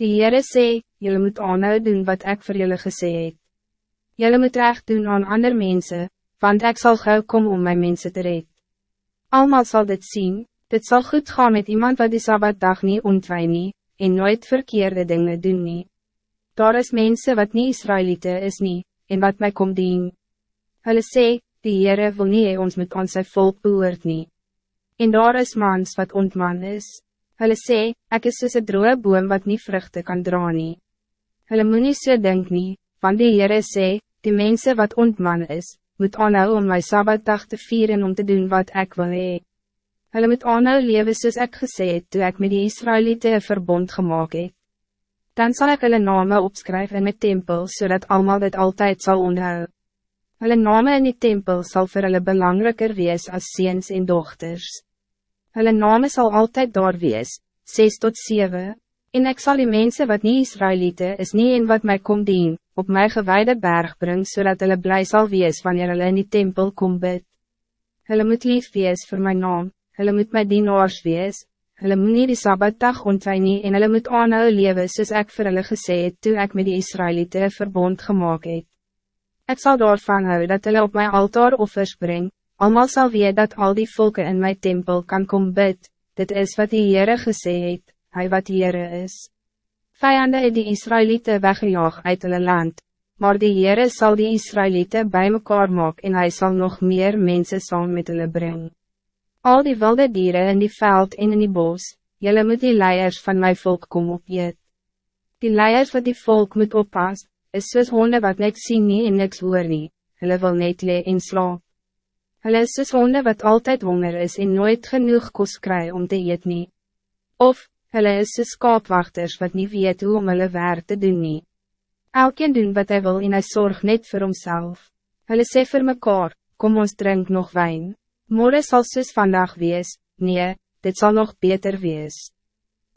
Die Heere sê, jullie moet aanhou doen wat ik voor jullie gesê het. Jullie moet recht doen aan andere mensen, want ik zal gauw komen om mijn mensen te red. Almal zal dit zien, dit zal goed gaan met iemand wat die Sabbatdag niet ontwij nie, en nooit verkeerde dingen doen nie. Daar is mensen wat niet Israëlieten is nie, en wat mij komt dien. Hulle sê, die Heere wil nie ons met ons sy volk behoort nie. En daar is mans wat ontman is. Hulle sê, ek is soos een droge boom wat niet vruchten kan dra nie. Hulle moet nie so denk nie, want die Heere sê, die mensen wat ontman is, moet aanhou om my Sabbatdag te vieren om te doen wat ik wil hee. Hulle moet aanhou lewe soos ek gesê het toe ek met die Israëlieten een verbond gemaakt het. Dan zal ik hulle name opskryf in my tempel, zodat allemaal dit altijd zal onthou. Hulle name in die tempel zal voor hulle belangrijker wees als ziens en dochters. Hulle name zal altijd daar wees, 6 tot 7, en ik zal die mensen wat niet Israëlieten is niet in wat mij komt dien, op my gewijde berg bring, zodat hulle blij zal wees wanneer hulle in die tempel kom bid. Hulle moet lief wees voor mijn naam, hulle moet my dienaars wees, hulle moet nie die Sabbatdag ontwij nie en hulle moet aanhou lewe soos ek vir hulle gesê het toe ek met die Israëlieten verbond gemaakt het. Ik zal daarvan hou dat hulle op mijn altaar offers bring, allemaal zal weet dat al die volken in mijn tempel kan kom bid, dit is wat die Heere gesê het, hy wat Heere is. Vijanden het die Israëlieten weggejaag uit hulle land, maar die Heere zal die Israëlieten bij mekaar maak en hij zal nog meer mensen saam met hulle brengen. Al die wilde dieren in die veld en in die bos, jullie moet die leiers van mijn volk kom opjeet. Die leiers wat die volk moet oppas, is soos honde wat niks sien nie en niks hoor nie, hulle wil net lee en slaap. Hulle is soos honde wat altijd honger is en nooit genoeg kos kry om te eet nie. Of, Hulle is soos skaapwachters wat niet weet hoe om hulle werk te doen nie. Elkeen doen wat hij wil en hy zorg net voor homself. Hulle sê vir mekaar, kom ons drink nog wijn. Morgen zal soos vandaag wees, nee, dit zal nog beter wees.